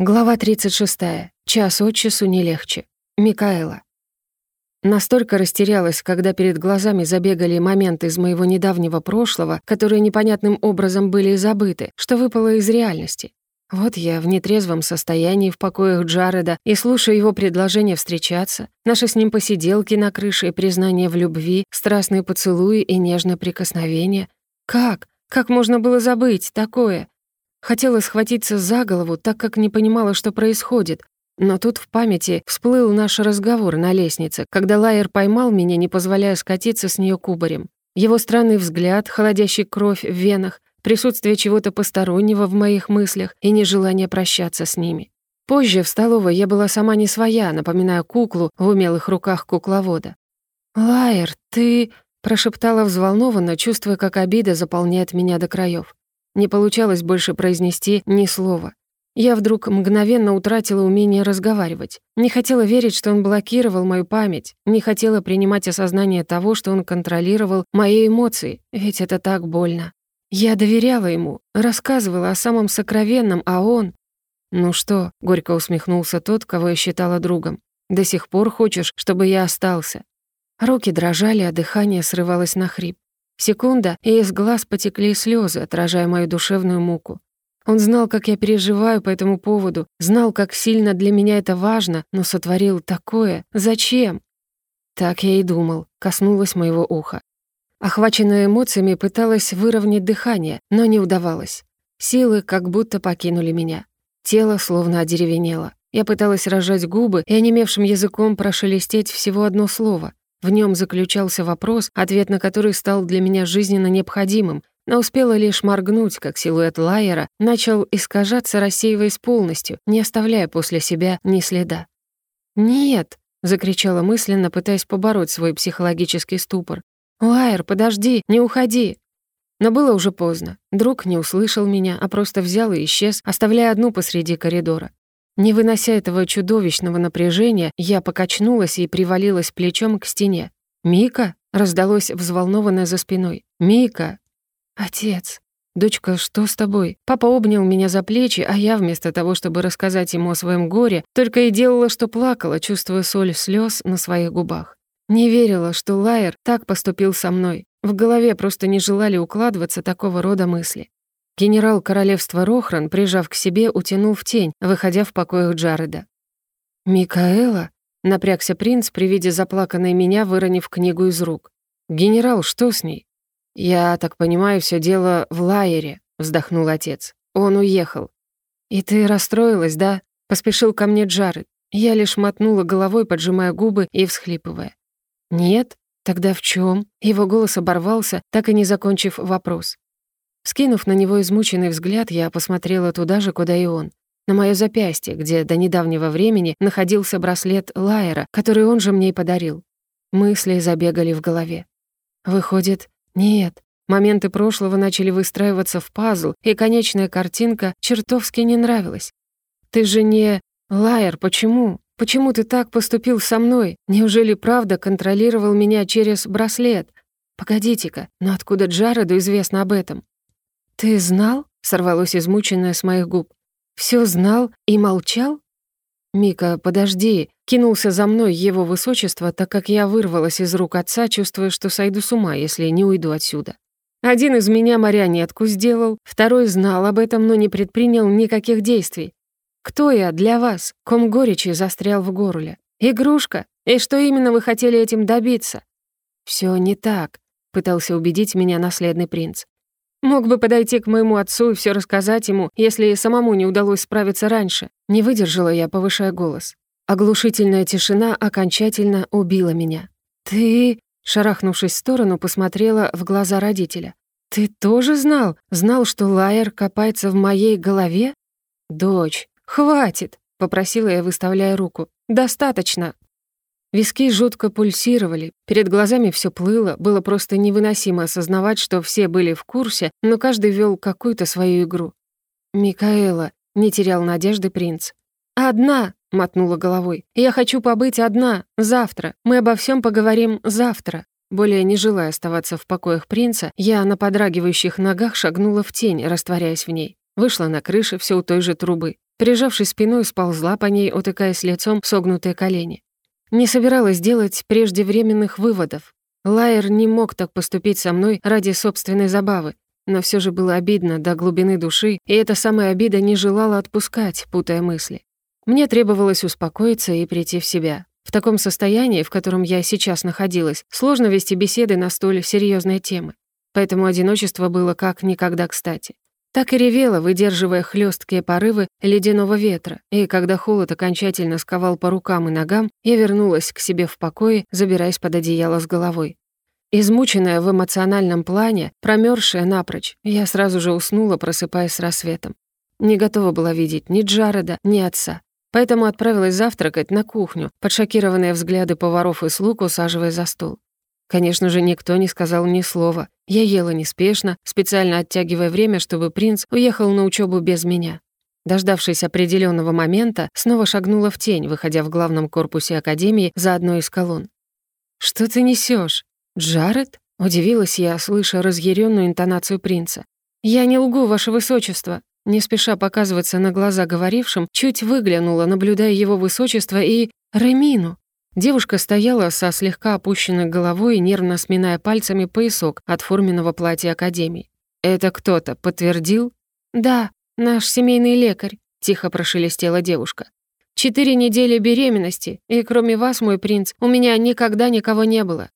Глава 36. Час от часу не легче. Микаэла. Настолько растерялась, когда перед глазами забегали моменты из моего недавнего прошлого, которые непонятным образом были забыты, что выпало из реальности. Вот я в нетрезвом состоянии в покоях Джареда и слушаю его предложение встречаться, наши с ним посиделки на крыше и признание в любви, страстные поцелуи и нежное прикосновение. Как? Как можно было забыть такое? Хотела схватиться за голову, так как не понимала, что происходит. Но тут в памяти всплыл наш разговор на лестнице, когда Лайер поймал меня, не позволяя скатиться с нее кубарем. Его странный взгляд, холодящий кровь в венах, присутствие чего-то постороннего в моих мыслях и нежелание прощаться с ними. Позже в столовой я была сама не своя, напоминая куклу в умелых руках кукловода. «Лайер, ты...» — прошептала взволнованно, чувствуя, как обида заполняет меня до краев. Не получалось больше произнести ни слова. Я вдруг мгновенно утратила умение разговаривать. Не хотела верить, что он блокировал мою память. Не хотела принимать осознание того, что он контролировал мои эмоции, ведь это так больно. Я доверяла ему, рассказывала о самом сокровенном, а он... «Ну что?» — горько усмехнулся тот, кого я считала другом. «До сих пор хочешь, чтобы я остался?» Руки дрожали, а дыхание срывалось на хрип. Секунда, и из глаз потекли слезы, отражая мою душевную муку. Он знал, как я переживаю по этому поводу, знал, как сильно для меня это важно, но сотворил такое. Зачем? Так я и думал, коснулась моего уха. Охваченная эмоциями, пыталась выровнять дыхание, но не удавалось. Силы как будто покинули меня. Тело словно одеревенело. Я пыталась разжать губы и онемевшим языком прошелестеть всего одно слово — в нем заключался вопрос, ответ на который стал для меня жизненно необходимым, но успела лишь моргнуть, как силуэт Лайера начал искажаться, рассеиваясь полностью, не оставляя после себя ни следа. «Нет!» — закричала мысленно, пытаясь побороть свой психологический ступор. «Лайер, подожди, не уходи!» Но было уже поздно. Друг не услышал меня, а просто взял и исчез, оставляя одну посреди коридора. Не вынося этого чудовищного напряжения, я покачнулась и привалилась плечом к стене. «Мика?» — раздалось взволнованное за спиной. «Мика!» «Отец!» «Дочка, что с тобой?» Папа обнял меня за плечи, а я, вместо того, чтобы рассказать ему о своем горе, только и делала, что плакала, чувствуя соль слез на своих губах. Не верила, что Лайер так поступил со мной. В голове просто не желали укладываться такого рода мысли. Генерал королевства Рохран, прижав к себе, утянул в тень, выходя в покоях Джареда. «Микаэла?» — напрягся принц при виде заплаканной меня, выронив книгу из рук. «Генерал, что с ней?» «Я так понимаю, все дело в Лайере», — вздохнул отец. «Он уехал». «И ты расстроилась, да?» — поспешил ко мне Джаред. Я лишь мотнула головой, поджимая губы и всхлипывая. «Нет? Тогда в чем? Его голос оборвался, так и не закончив вопрос. Скинув на него измученный взгляд, я посмотрела туда же, куда и он. На моё запястье, где до недавнего времени находился браслет Лайера, который он же мне и подарил. Мысли забегали в голове. Выходит, нет. Моменты прошлого начали выстраиваться в пазл, и конечная картинка чертовски не нравилась. «Ты же не... Лайер, почему? Почему ты так поступил со мной? Неужели правда контролировал меня через браслет? Погодите-ка, но откуда Джареду известно об этом? «Ты знал?» — сорвалось измученное с моих губ. «Всё знал и молчал?» «Мика, подожди!» — кинулся за мной его высочество, так как я вырвалась из рук отца, чувствуя, что сойду с ума, если не уйду отсюда. Один из меня марионетку сделал, второй знал об этом, но не предпринял никаких действий. Кто я для вас? Ком горечи застрял в горле. Игрушка? И что именно вы хотели этим добиться? Всё не так, пытался убедить меня наследный принц. Мог бы подойти к моему отцу и все рассказать ему, если и самому не удалось справиться раньше. Не выдержала я, повышая голос. Оглушительная тишина окончательно убила меня. «Ты...» — шарахнувшись в сторону, посмотрела в глаза родителя. «Ты тоже знал? Знал, что Лайер копается в моей голове?» «Дочь, хватит!» — попросила я, выставляя руку. «Достаточно!» Виски жутко пульсировали, перед глазами все плыло, было просто невыносимо осознавать, что все были в курсе, но каждый вел какую-то свою игру. «Микаэла», — не терял надежды принц. «Одна», — мотнула головой. «Я хочу побыть одна, завтра. Мы обо всем поговорим завтра». Более не желая оставаться в покоях принца, я на подрагивающих ногах шагнула в тень, растворяясь в ней. Вышла на крыше все у той же трубы. Прижавшись спиной, сползла по ней, утыкаясь лицом в согнутые колени. Не собиралась делать преждевременных выводов. Лайер не мог так поступить со мной ради собственной забавы, но все же было обидно до глубины души, и эта самая обида не желала отпускать, путая мысли. Мне требовалось успокоиться и прийти в себя. В таком состоянии, в котором я сейчас находилась, сложно вести беседы на столь серьезные темы. Поэтому одиночество было как никогда кстати. Так и ревела, выдерживая хлесткие порывы ледяного ветра, и когда холод окончательно сковал по рукам и ногам, я вернулась к себе в покое, забираясь под одеяло с головой. Измученная в эмоциональном плане, промерзшая напрочь, я сразу же уснула, просыпаясь с рассветом. Не готова была видеть ни Джареда, ни отца. Поэтому отправилась завтракать на кухню, под шокированные взгляды поваров и слуг, усаживая за стол. Конечно же, никто не сказал ни слова. Я ела неспешно, специально оттягивая время, чтобы принц уехал на учебу без меня. Дождавшись определенного момента, снова шагнула в тень, выходя в главном корпусе академии за одной из колонн. «Что ты несешь? Джаред?» — удивилась я, слыша разъяренную интонацию принца. «Я не лгу, ваше высочество!» Не спеша показываться на глаза говорившим, чуть выглянула, наблюдая его высочество и... Ремину. Девушка стояла со слегка опущенной головой, нервно сминая пальцами поясок от форменного платья Академии. «Это кто-то подтвердил?» «Да, наш семейный лекарь», — тихо прошелестела девушка. «Четыре недели беременности, и кроме вас, мой принц, у меня никогда никого не было.